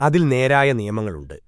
അതിൽ നേരായ നിയമങ്ങളുണ്ട്.